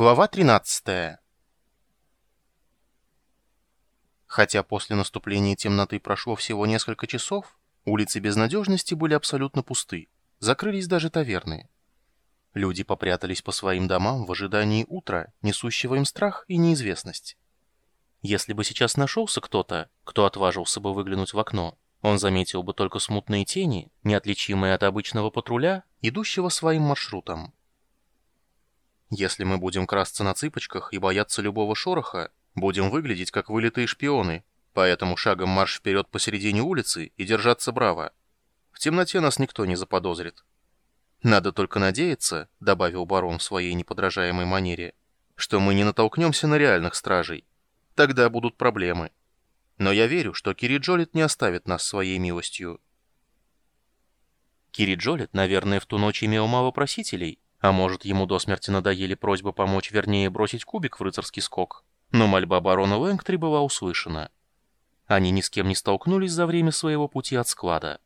Глава 13 Хотя после наступления темноты прошло всего несколько часов, улицы безнадежности были абсолютно пусты, закрылись даже таверны. Люди попрятались по своим домам в ожидании утра, несущего им страх и неизвестность. Если бы сейчас нашелся кто-то, кто отважился бы выглянуть в окно, он заметил бы только смутные тени, неотличимые от обычного патруля, идущего своим маршрутом. Если мы будем красться на цыпочках и бояться любого шороха, будем выглядеть как вылитые шпионы, поэтому шагом марш вперед посередине улицы и держаться браво. В темноте нас никто не заподозрит. Надо только надеяться, добавил барон в своей неподражаемой манере, что мы не натолкнемся на реальных стражей. Тогда будут проблемы. Но я верю, что Кириджолит не оставит нас своей милостью. Кириджолит, наверное, в ту ночь имел мало просителей, а может, ему до смерти надоели просьбы помочь, вернее, бросить кубик в рыцарский скок. Но мольба барона Лэнгтри была услышана. Они ни с кем не столкнулись за время своего пути от склада.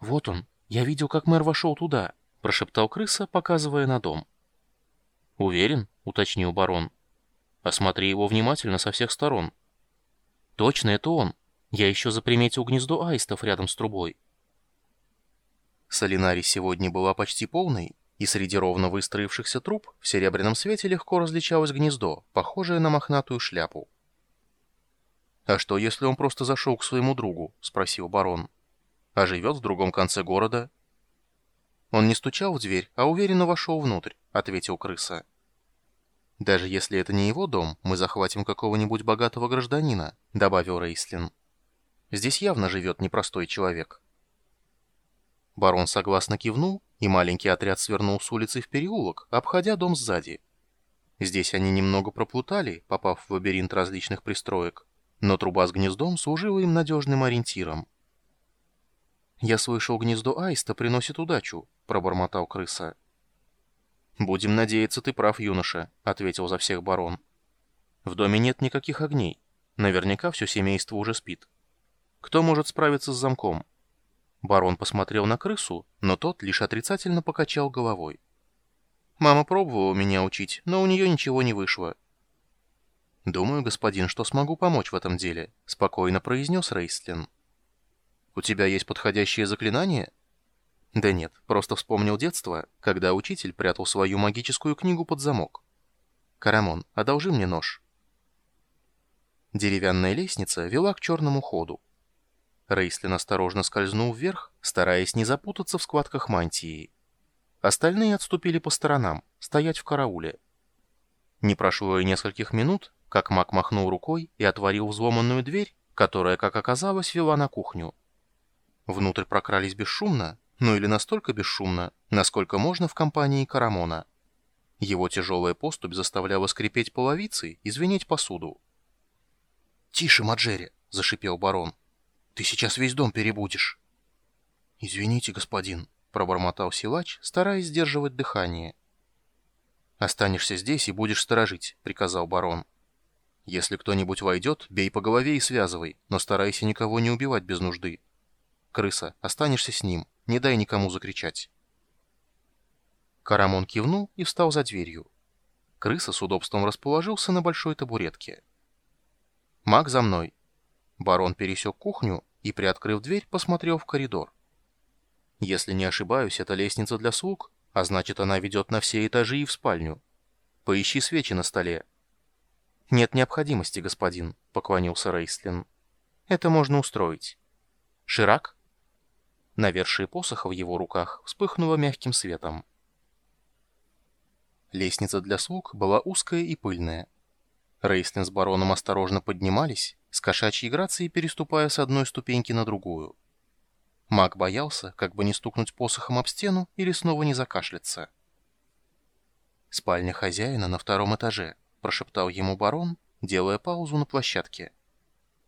«Вот он. Я видел, как мэр вошел туда», — прошептал крыса, показывая на дом. «Уверен?» — уточнил барон. «Осмотри его внимательно со всех сторон». «Точно, это он. Я еще заприметил гнездо аистов рядом с трубой». Солинари сегодня была почти полной, и среди ровно выстроившихся труб в серебряном свете легко различалось гнездо, похожее на мохнатую шляпу. «А что, если он просто зашел к своему другу?» — спросил барон. «А живет в другом конце города?» «Он не стучал в дверь, а уверенно вошел внутрь», — ответил крыса. «Даже если это не его дом, мы захватим какого-нибудь богатого гражданина», — добавил Рейслин. «Здесь явно живет непростой человек». Барон согласно кивнул, и маленький отряд свернул с улицы в переулок, обходя дом сзади. Здесь они немного проплутали, попав в лабиринт различных пристроек, но труба с гнездом служила им надежным ориентиром. «Я слышал, гнездо аиста приносит удачу», — пробормотал крыса. «Будем надеяться, ты прав, юноша», — ответил за всех барон. «В доме нет никаких огней. Наверняка все семейство уже спит. Кто может справиться с замком?» Барон посмотрел на крысу, но тот лишь отрицательно покачал головой. «Мама пробовала меня учить, но у нее ничего не вышло». «Думаю, господин, что смогу помочь в этом деле», — спокойно произнес Рейстлин. «У тебя есть подходящее заклинание?» «Да нет, просто вспомнил детство, когда учитель прятал свою магическую книгу под замок. Карамон, одолжи мне нож». Деревянная лестница вела к черному ходу. Рейслин осторожно скользнул вверх, стараясь не запутаться в складках мантии. Остальные отступили по сторонам, стоять в карауле. Не прошло и нескольких минут, как маг махнул рукой и отворил взломанную дверь, которая, как оказалось, вела на кухню. Внутрь прокрались бесшумно, ну или настолько бесшумно, насколько можно в компании Карамона. Его тяжелая поступь заставляла скрипеть половицы и звенеть посуду. «Тише, Маджери!» — зашипел барон. Ты сейчас весь дом перебудешь. Извините, господин, пробормотал силач, стараясь сдерживать дыхание. Останешься здесь и будешь сторожить, приказал барон. Если кто-нибудь войдет, бей по голове и связывай, но старайся никого не убивать без нужды. Крыса, останешься с ним, не дай никому закричать. Карамон кивнул и встал за дверью. Крыса с удобством расположился на большой табуретке. «Маг за мной!» Барон пересек кухню и, приоткрыв дверь, посмотрел в коридор. Если не ошибаюсь, это лестница для слуг, а значит, она ведет на все этажи и в спальню. Поищи свечи на столе. Нет необходимости, господин, поклонился Рейслин. Это можно устроить. Ширак? Навершие посоха в его руках вспыхнуло мягким светом. Лестница для слуг была узкая и пыльная. Рейслин с бароном осторожно поднимались, с кошачьей грацией переступая с одной ступеньки на другую. Маг боялся, как бы не стукнуть посохом об стену или снова не закашляться. «Спальня хозяина на втором этаже», — прошептал ему барон, делая паузу на площадке.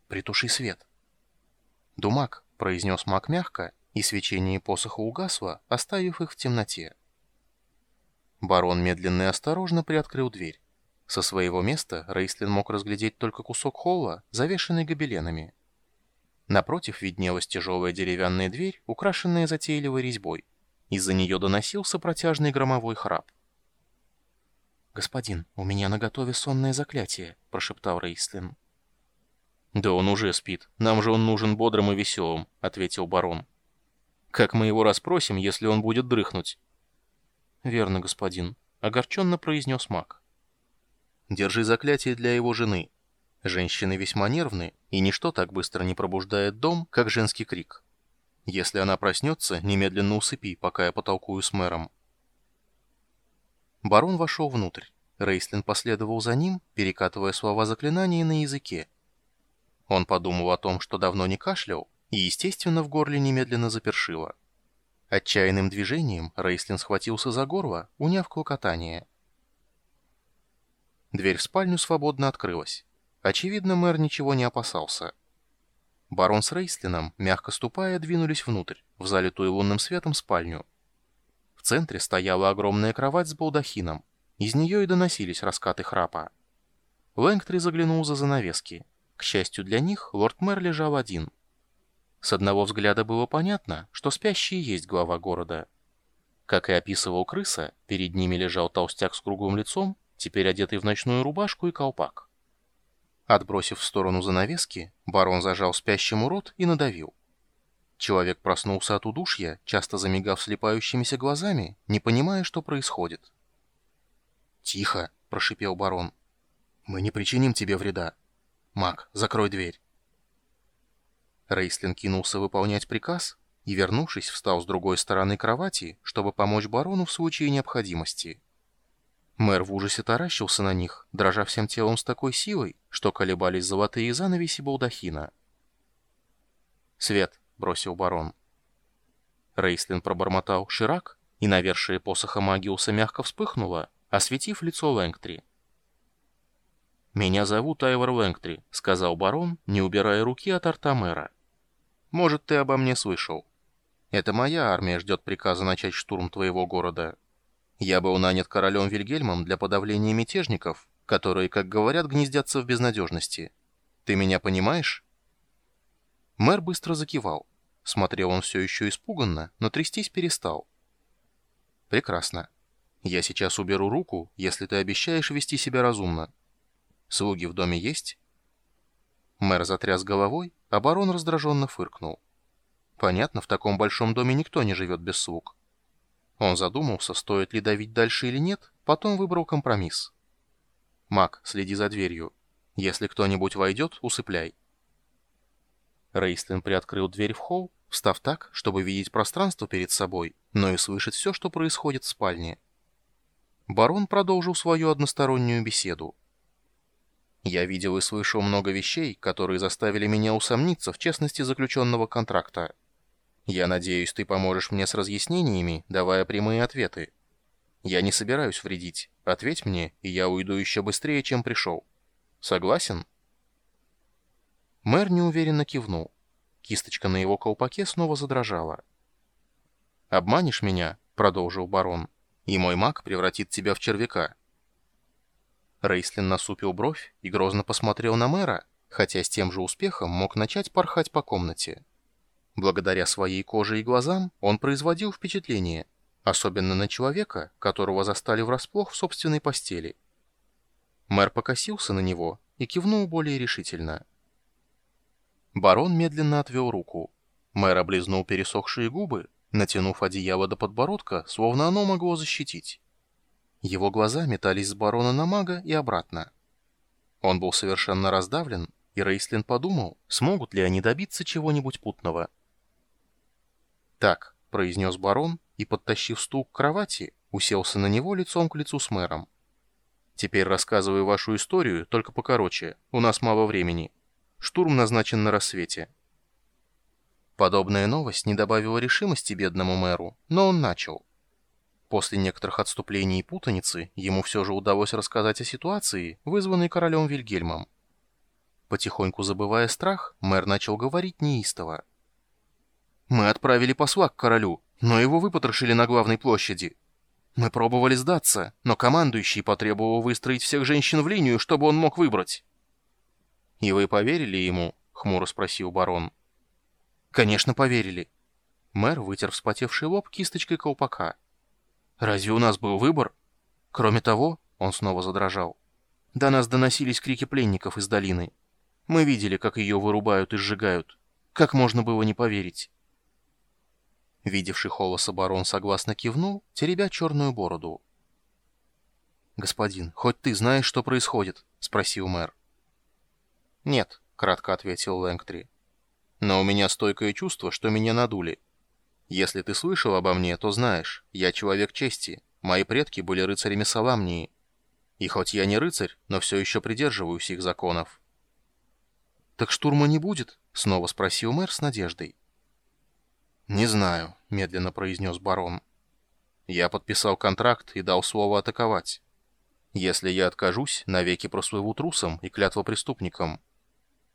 «Притуши свет». «Думак», — произнес маг мягко, и свечение посоха угасло, оставив их в темноте. Барон медленно и осторожно приоткрыл дверь. Со своего места Рейслин мог разглядеть только кусок холла, завешенный гобеленами. Напротив виднелась тяжелая деревянная дверь, украшенная затейливой резьбой. Из-за нее доносился протяжный громовой храп. «Господин, у меня наготове сонное заклятие», — прошептал Рейслин. «Да он уже спит. Нам же он нужен бодрым и веселым», — ответил барон. «Как мы его расспросим, если он будет дрыхнуть?» «Верно, господин», — огорченно произнес маг. «Держи заклятие для его жены. Женщины весьма нервны, и ничто так быстро не пробуждает дом, как женский крик. Если она проснется, немедленно усыпи, пока я потолкую с мэром». Барон вошел внутрь. Рейслин последовал за ним, перекатывая слова заклинания на языке. Он подумал о том, что давно не кашлял, и, естественно, в горле немедленно запершило. Отчаянным движением Рейслин схватился за горло, уняв клокотание. Дверь в спальню свободно открылась. Очевидно, мэр ничего не опасался. Барон с Рейслином, мягко ступая, двинулись внутрь, в залитую лунным светом спальню. В центре стояла огромная кровать с балдахином. Из нее и доносились раскаты храпа. Лэнгтри заглянул за занавески. К счастью для них, лорд-мэр лежал один. С одного взгляда было понятно, что спящий есть глава города. Как и описывал крыса, перед ними лежал толстяк с круглым лицом, теперь одетый в ночную рубашку и колпак. Отбросив в сторону занавески, барон зажал спящему рот и надавил. Человек проснулся от удушья, часто замигав слепающимися глазами, не понимая, что происходит. «Тихо!» — прошипел барон. «Мы не причиним тебе вреда. Мак, закрой дверь». Рейслин кинулся выполнять приказ и, вернувшись, встал с другой стороны кровати, чтобы помочь барону в случае необходимости. Мэр в ужасе таращился на них, дрожа всем телом с такой силой, что колебались золотые занавеси балдахина. «Свет!» — бросил барон. Рейслин пробормотал «Ширак», и навершие посоха Магиуса мягко вспыхнуло, осветив лицо Лэнгтри. «Меня зовут Айвор Лэнгтри», — сказал барон, не убирая руки от арта мэра. «Может, ты обо мне слышал. Это моя армия ждет приказа начать штурм твоего города. Я был нанят королем Вильгельмом для подавления мятежников, которые, как говорят, гнездятся в безнадежности. Ты меня понимаешь?» Мэр быстро закивал. Смотрел он все еще испуганно, но трястись перестал. «Прекрасно. Я сейчас уберу руку, если ты обещаешь вести себя разумно. Слуги в доме есть?» Мэр затряс головой, а барон раздраженно фыркнул. «Понятно, в таком большом доме никто не живет без слуг». Он задумался, стоит ли давить дальше или нет, потом выбрал компромисс. «Мак, следи за дверью. Если кто-нибудь войдет, усыпляй». Рейстлин приоткрыл дверь в холл, встав так, чтобы видеть пространство перед собой, но и слышать все, что происходит в спальне. Барон продолжил свою одностороннюю беседу. «Я видел и слышал много вещей, которые заставили меня усомниться в честности заключенного контракта. Я надеюсь, ты поможешь мне с разъяснениями, давая прямые ответы. Я не собираюсь вредить. Ответь мне, и я уйду еще быстрее, чем пришел. Согласен?» Мэр неуверенно кивнул. Кисточка на его колпаке снова задрожала. «Обманешь меня?» — продолжил барон. «И мой маг превратит тебя в червяка». Рейслин насупил бровь и грозно посмотрел на мэра, хотя с тем же успехом мог начать порхать по комнате. Благодаря своей коже и глазам он производил впечатление, особенно на человека, которого застали врасплох в собственной постели. Мэр покосился на него и кивнул более решительно. Барон медленно отвел руку. Мэр облизнул пересохшие губы, натянув одеяло до подбородка, словно оно могло защитить. Его глаза метались с барона на мага и обратно. Он был совершенно раздавлен, и Рейслин подумал, смогут ли они добиться чего-нибудь путного. «Так», — произнес барон, и, подтащив стул к кровати, уселся на него лицом к лицу с мэром. «Теперь рассказываю вашу историю, только покороче, у нас мало времени». Штурм назначен на рассвете. Подобная новость не добавила решимости бедному мэру, но он начал. После некоторых отступлений и путаницы ему все же удалось рассказать о ситуации, вызванной королем Вильгельмом. Потихоньку забывая страх, мэр начал говорить неистово. «Мы отправили посла к королю, но его выпотрошили на главной площади. Мы пробовали сдаться, но командующий потребовал выстроить всех женщин в линию, чтобы он мог выбрать. «И вы поверили ему?» — хмуро спросил барон. «Конечно, поверили». Мэр вытер вспотевший лоб кисточкой колпака. «Разве у нас был выбор? Кроме того, Он снова задрожал. До нас доносились крики пленников из долины. Мы видели, как ее вырубают и сжигают. Как можно было не поверить? Видевший Холоса барон согласно кивнул, теребя черную бороду. «Господин, хоть ты знаешь, что происходит?» — спросил мэр. «Нет», — кратко ответил Лэнгтри. «Но у меня стойкое чувство, что меня надули. Если ты слышал обо мне, то знаешь, я человек чести. Мои предки были рыцарями Саламнии. И хоть я не рыцарь, но все еще придерживаюсь их законов». «Так штурма не будет?» — снова спросил мэр с надеждой. «Не знаю», — медленно произнес барон. «Я подписал контракт и дал слово атаковать. Если я откажусь, навеки прослыву трусом и клятва преступником.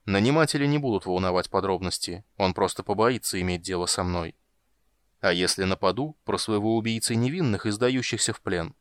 Наниматели не будут волновать подробности, он просто побоится иметь дело со мной. А если нападу, прослыву убийцей невинных и сдающихся в плен».